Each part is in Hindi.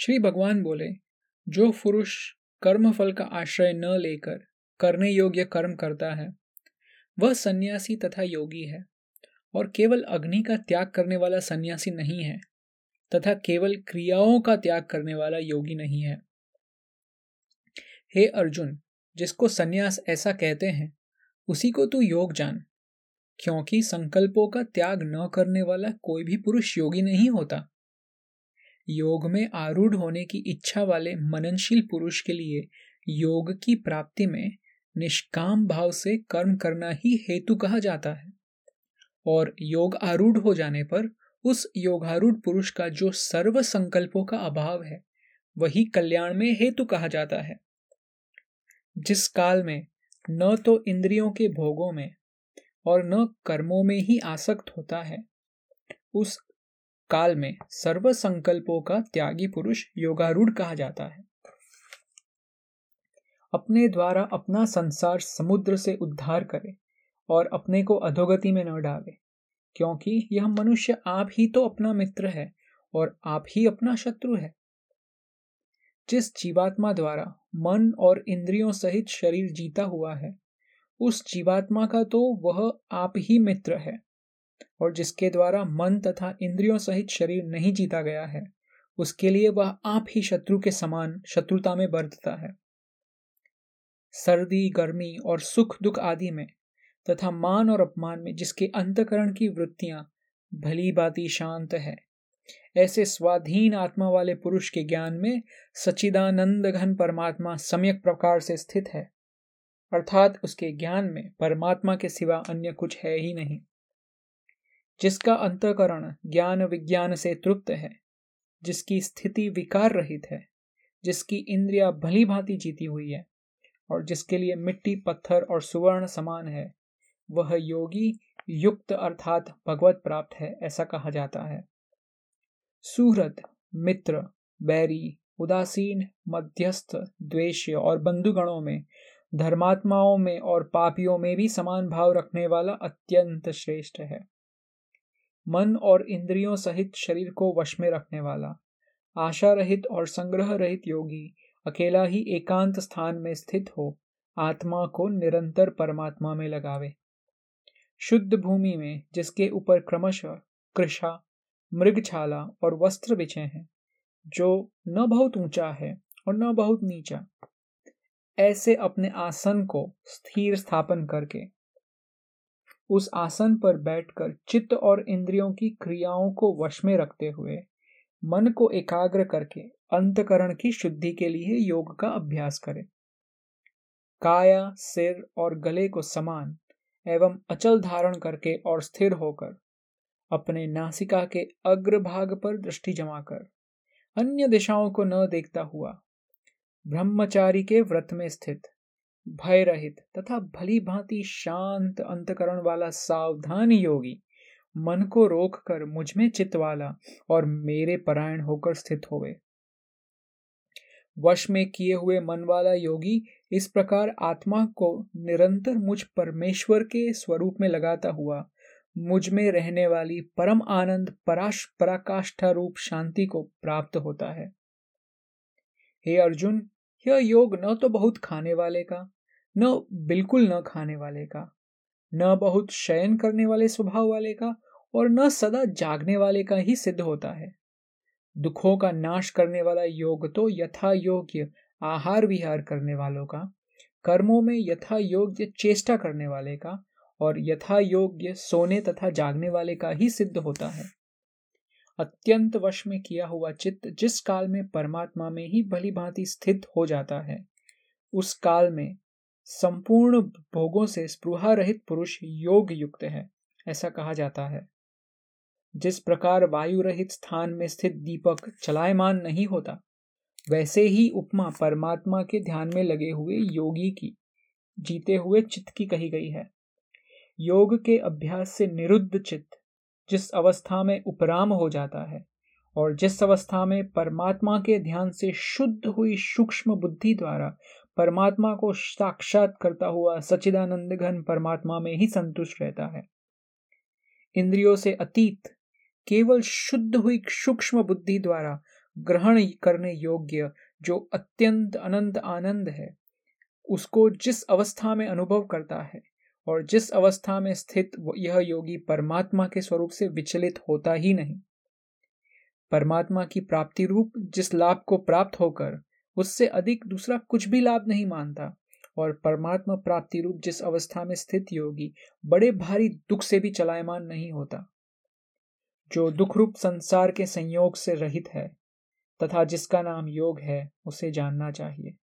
श्री भगवान बोले, जो पुरुष कर्म फल का आश्रय न लेकर करने योग्य कर्म करता है, वह सन्यासी तथा योगी है, और केवल अग्नि का त्याग करने वाला सन्यासी नहीं है, तथा केवल क्रियाओं का त्याग करने वाला योगी नहीं है। हे अर्जुन, जिसको सन्यास ऐसा कहते हैं, उसी को तू योग जान, क्योंकि संकल्पों का त्याग न करने वाला कोई भी पुरुष योगी नहीं होता। योग में आरूढ़ होने की इच्छा वाले मननशील पुरुष के लिए योग की प्राप्ति में निष्काम भाव से कर्म करना ही हेतु कहा जाता है। और योग आरूढ़ हो जाने पर उस योगारूढ़ पुरुष का जो सर्व संकल्पों का अभाव है, वही कल्याण में हेतु कहा जाता है। जिस काल में न तो इंद्रियों के भोगों में और न कर्मों में ही आसक्त होता है, उस काल में सर्व संकल्पों का त्यागी पुरुष योगारूढ़ कहा जाता है। अपने द्वारा अपना संसार समुद्र से उद्धार करे और अपने को अधोगति में न डाले, क्योंकि यह मनुष्य आप ही तो अपना मित्र है और आप ही अपना शत्रु है। जिस जीवात्मा द्वारा मन और इंद्रियों सहित शरीर जीता हुआ है, उस जीवात्मा का तो वह आप ही मित्र है। और जिसके द्वारा मन तथा इंद्रियों सहित शरीर नहीं जीता गया है, उसके लिए वह आप ही शत्रु के समान शत्रुता में बरतता है। सर्दी, गर्मी और सुख दुख आदि में तथा मान और अपमान में जिसके अंतकरण की वृत्तियाँ भली बाती शांत है, ऐसे स्वाधीन आत्मा वाले पुरुष के ज्ञान में सचिदानंद घन परमात्मा सम्यक प्रकार से स्थित है, अर्थात उसके ज्ञान में परमात्मा के सिवा अन्य कुछ है ही नहीं। जिसका अंतकरण ज्ञान विज्ञान से तृप्त है, जिसकी स्थिति विकार रहित है, जिसकी इंद्रिया भली भांति जीती हुई है, और जिसके लिए मिट्टी, पत्थर और सुवर्ण समान है, वह योगी युक्त अर्थात भगवत प्राप्त है, ऐसा कहा जाता है। सुहृद मित्र, बैरी, उदासीन, मध्यस्थ, द्वेष्य और बंधुगणों में, धर्मात्माओं में और पापियों में भी समान भाव रखने वाला अत्यंत श्रेष्ठ है। मन और इंद्रियों सहित शरीर को वश में रखने वाला, आशा रहित और संग्रह रहित योगी, अकेला ही एकांत स्थान में स्थित हो, आत्मा को निरंतर परमात्मा में लगावे। शुद्ध भूमि में, जिसके ऊपर क्रमशः कृषा, मृगछाला और वस्त्र बिछे हैं, जो न बहुत ऊँचा है और न बहुत नीचा, ऐसे अपने आसन को स्थिर स्थापन करके उस आसन पर बैठकर चित्त और इंद्रियों की क्रियाओं को वश में रखते हुए मन को एकाग्र करके अंतकरण की शुद्धि के लिए योग का अभ्यास करें। काया, सिर और गले को समान एवं अचल धारण करके और स्थिर होकर अपने नासिका के अग्रभाग पर दृष्टि जमा कर अन्य दिशाओं को न देखता हुआ ब्रह्मचारी के व्रत में स्थित भय रहित तथा भली भांति शांत अंतकरण वाला सावधान योगी मन को रोक कर मुझमें चित्त वाला और मेरे परायण होकर स्थित होवे वश में किए हुए मन वाला योगी इस प्रकार आत्मा को निरंतर मुझ परमेश्वर के स्वरूप में लगाता हुआ, मुझमें रहने वाली परम आनंद पराश पराकाष्ठा रूप शांति को प्राप्त होता है। हे अर्जुन, यह योग न तो बहुत खाने वाले का न बिल्कुल न खाने वाले का, न बहुत शयन करने वाले स्वभाव वाले का और न सदा जागने वाले का ही सिद्ध होता है। दुखों का नाश करने वाला योग तो यथा योग्य आहार विहार करने वालों का, कर्मों में यथा योग्य चेष्टा करने वाले का और यथा योग्य सोने तथा जागने वाले का ही सिद्ध होता है। अत्यंत वश में किया हुआ चित्त जिस काल में परमात्मा में ही भली भांति स्थित हो जाता है, उस काल में संपूर्ण भोगों से स्पृहा रहित पुरुष योग युक्त है, ऐसा कहा जाता है। जिस प्रकार वायु रहित स्थान में स्थित दीपक चलायमान नहीं होता, वैसे ही उपमा परमात्मा के ध्यान में लगे हुए योगी की, जीते हुए चित्त की कही गई है। योग के अभ्यास से निरुद्ध चित्त, जिस अवस्था में उपराम हो जाता है, और जिस अवस्था में परमात्मा के ध्यान से शुद्ध हुई सूक्ष्म बुद्धि द्वारा परमात्मा को साक्षात करता हुआ सचिदानंद घन परमात्मा में ही संतुष्ट रहता है। इंद्रियों से अतीत, केवल शुद्ध हुई सूक्ष्म बुद्धि द्वारा ग्रहण करने योग्य जो अत्यंत अनंत आनंद है, उसको जिस अवस्था में अनुभव करता है और जिस अवस्था में स्थित यह योगी परमात्मा के स्वरूप से विचलित होता ही नहीं। परमात्मा की प्राप्ति रूप जिस लाभ को प्राप्त होकर उससे अधिक दूसरा कुछ भी लाभ नहीं मानता। और परमात्मा प्राप्ति रूप जिस अवस्था में स्थित योगी, बड़े भारी दुख से भी चलायमान नहीं होता। जो दुख रूप संसार के संयोग से रहित है, तथा जिसका नाम योग है, उसे जानना चाहिए।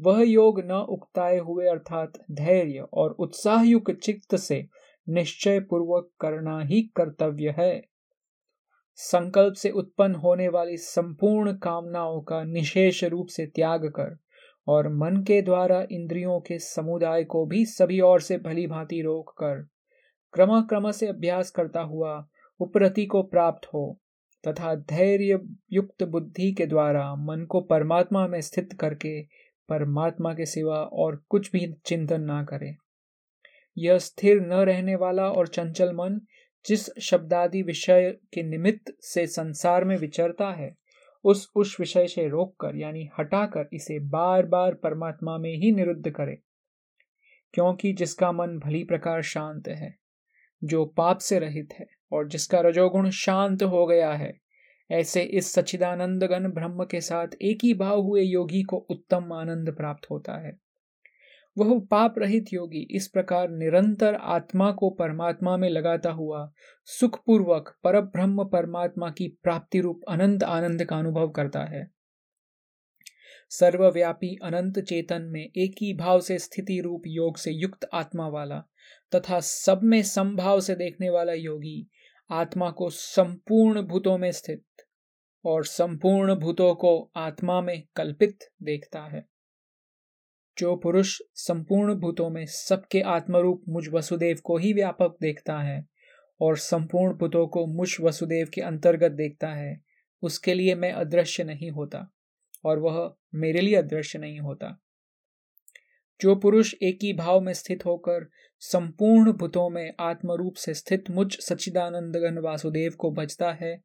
वह योग न उकताए हुए अर्थात धैर्य और उत्साहयुक्त चित्त से निश्चय पूर्वक करना ही कर्तव्य है। संकल्प से उत्पन्न होने वाली संपूर्ण कामनाओं का निशेष रूप से त्याग कर और मन के द्वारा इंद्रियों के समुदाय को भी सभी ओर से भली भांति रोक कर क्रम क्रम से अभ्यास करता हुआ उपरति को प्राप्त हो तथा धैर्य युक्त बुद्धि के द्वारा मन को परमात्मा में स्थित करके परमात्मा के सिवा और कुछ भी चिंतन ना करे। यह स्थिर न रहने वाला और चंचल मन जिस शब्दादि विषय के निमित्त से संसार में विचरता है, उस उस विषय से रोककर, यानी हटाकर इसे बार बार परमात्मा में ही निरुद्ध करे। क्योंकि जिसका मन भली प्रकार शांत है, जो पाप से रहित है, और जिसका रजोगुण शांत हो गया है, ऐसे इस सच्चिदानंद गण ब्रह्म के साथ एक ही भाव हुए योगी को उत्तम आनंद प्राप्त होता है। वह पाप रहित योगी इस प्रकार निरंतर आत्मा को परमात्मा में लगाता हुआ, सुखपूर्वक पर ब्रह्म परमात्मा की प्राप्ति रूप अनंत आनंद का अनुभव करता है। सर्वव्यापी अनंत चेतन में एक ही भाव से स्थिति रूप योग से युक्त आत्मा वाला तथा सब में संभाव से देखने वाला योगी आत्मा को संपूर्ण भूतों में स्थित और संपूर्ण भूतों को आत्मा में कल्पित देखता है। जो पुरुष संपूर्ण भूतों में सबके आत्मरूप मुझ वसुदेव को ही व्यापक देखता है और संपूर्ण भूतों को मुझ वसुदेव के अंतर्गत देखता है, उसके लिए मैं अदृश्य नहीं होता और वह मेरे लिए अदृश्य नहीं होता। जो पुरुष एक ही भाव में स्थित होकर संपूर्ण भूतों में आत्मरूप से स्थित मुझ सच्चिदानंदगन वासुदेव को बचता है,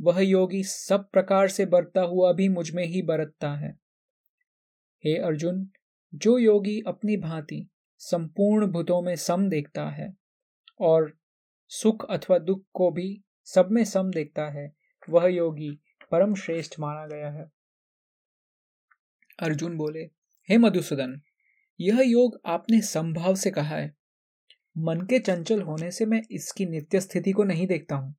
वह योगी सब प्रकार से बरता हुआ भी मुझमें ही बरतता है। हे अर्जुन जो योगी अपनी भांति संपूर्ण भूतों में सम देखता है और सुख अथवा दुख को भी सब में सम देखता है, वह योगी परम श्रेष्ठ माना गया है। अर्जुन बोले, हे मधुसूदन, यह योग आपने संभाव से कहा है। मन के चंचल होने से मैं इसकी नित्य स्थिति को नहीं देखता हूँ।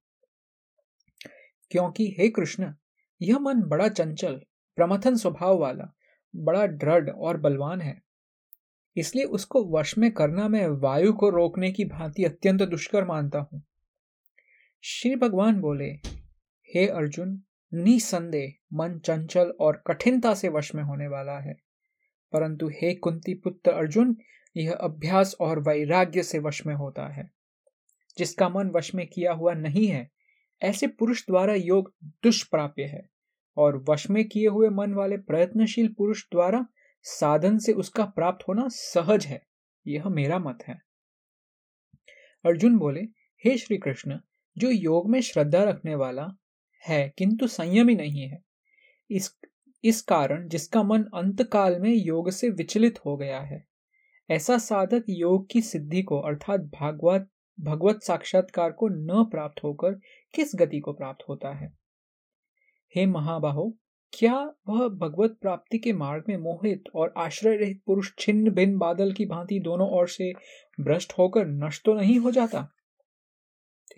क्योंकि, हे कृष्ण, यह मन बड़ा चंचल, प्रमथन स्वभाव वाला बड़ा दृढ़ और बलवान है। इसलिए उसको वश में करना मैं वायु को रोकने की भांति अत्यंत दुष्कर मानता हूँ। श्री भगवान बोले, हे अर्जुन, निसंदेह मन चंचल और कठिनता से वश में होने वाला है। परंतु हे कुंती पुत्र अर्जुन, यह अभ्यास और वैराग्य से वश में होता है। जिसका मन वश में किया हुआ नहीं है, ऐसे पुरुष द्वारा योग दुष्प्राप्य है। और वश में किए हुए मन वाले प्रयत्नशील पुरुष द्वारा साधन से उसका प्राप्त होना सहज है। यह मेरा मत है। अर्जुन बोले, हे श्री कृष्ण जो योग में श्रद्धा रखने वाला है, किंतु संयमी नहीं है। इस इस कारण जिसका मन अंत काल में योग से विचलित हो गया है, ऐसा साधक योग की सिद्धि को, अर्थात भागवत, भगवत साक्षात्कार को न प्राप्त होकर किस गति को प्राप्त होता है? हे महाबाहो, क्या वह भगवत प्राप्ति के मार्ग में मोहित और आश्रय रहित पुरुष छिन्न भिन्न बादल की भांति दोनों ओर से भ्रष्ट होकर नष्ट तो नहीं हो जाता?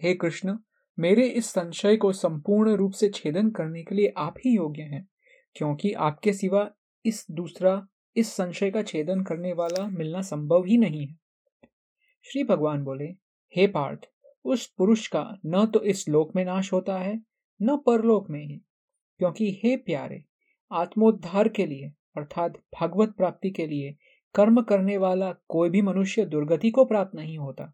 हे कृष्ण, मेरे इस संशय को संपूर्ण रूप से छेदन करने के लिए आप ही योग्य हैं, क्योंकि आपके सिवा इस दूसरा, इस संशय का छेदन करने वाला मिलना संभव ही नहीं है। श्री भगवान बोले, हे पार्थ, उस पुरुष का न तो इस लोक में नाश होता है, न परलोक में ही। क्योंकि हे प्यारे, आत्मोद्धार के लिए, अर्थात भगवत प्राप्ति के लिए, कर्म करने वाला कोई भी मनुष्य दुर्गति को प्राप्त नहीं होता।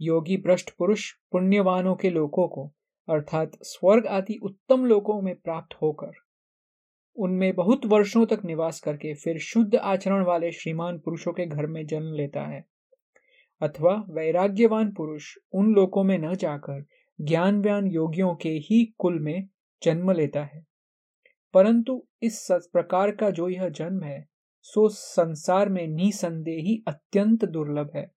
योगी भ्रष्ट पुरुष पुण्यवानों के लोकों को, अर्थात स्वर्ग आदि उत्तम लोकों में प्राप्त होकर, उनमें बहुत वर्षों तक निवास करके फिर शुद्ध आचरण वाले श्रीमान पुरुषों के घर में जन्म लेता है। अथवा वैराग्यवान पुरुष उन लोकों में न जाकर ज्ञान व्यान योगियों के ही कुल में जन्म लेता है। परंतु इस प्रकार का जो यह जन्म है, सो संसार में निसंदेही अत्यंत दुर्लभ है।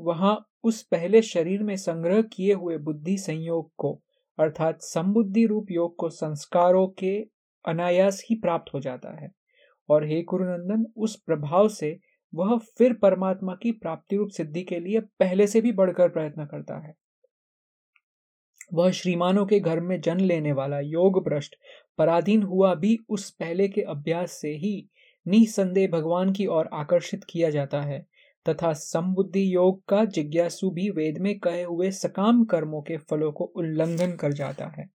वहाँ उस पहले शरीर में संग्रह किए हुए बुद्धि संयोग को, अर्थात संबुद्धि रूप योग को संस्कारों के अनायास ही प्राप्त हो जाता है। और हे गुरुनंदन, उस प्रभाव से वह फिर परमात्मा की प्राप्ति रूप सिद्धि के लिए पहले से भी बढ़कर प्रयत्न करता है। वह श्रीमानों के घर में जन्म लेने वाला योग भ्रष्ट, पराधीन हुआ भी उस पहले के अभ्यास से ही निसंदेह भगवान की ओर आकर्षित किया जाता है, तथा संबुद्धि योग का जिज्ञासु भी वेद में कहे हुए सकाम कर्मों के फलों को उल्लंघन कर जाता है।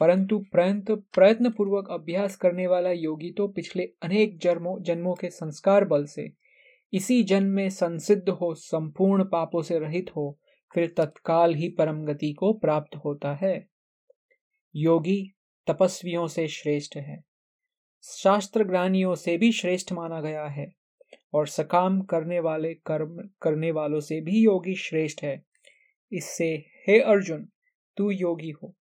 परंतु प्रयत्न प्रयत्न पूर्वक अभ्यास करने वाला योगी तो पिछले अनेक जन्मों जन्मों के संस्कार बल से इसी जन्म में संसिद्ध हो, संपूर्ण पापों से रहित हो फिर तत्काल ही परम गति को प्राप्त होता है। योगी तपस्वियों से श्रेष्ठ है। शास्त्र ज्ञानियों से भी श्रेष्ठ माना गया है और सकाम करने वाले कर्म करने वालों से भी योगी श्रेष्ठ है। इससे, हे अर्जुन, तू योगी हो।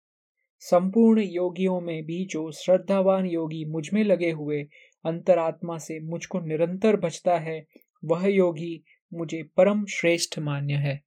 संपूर्ण योगियों में भी जो श्रद्धावान योगी मुझमें लगे हुए अंतरात्मा से मुझको निरंतर बचता है, वह योगी मुझे परम श्रेष्ठ मान्य है।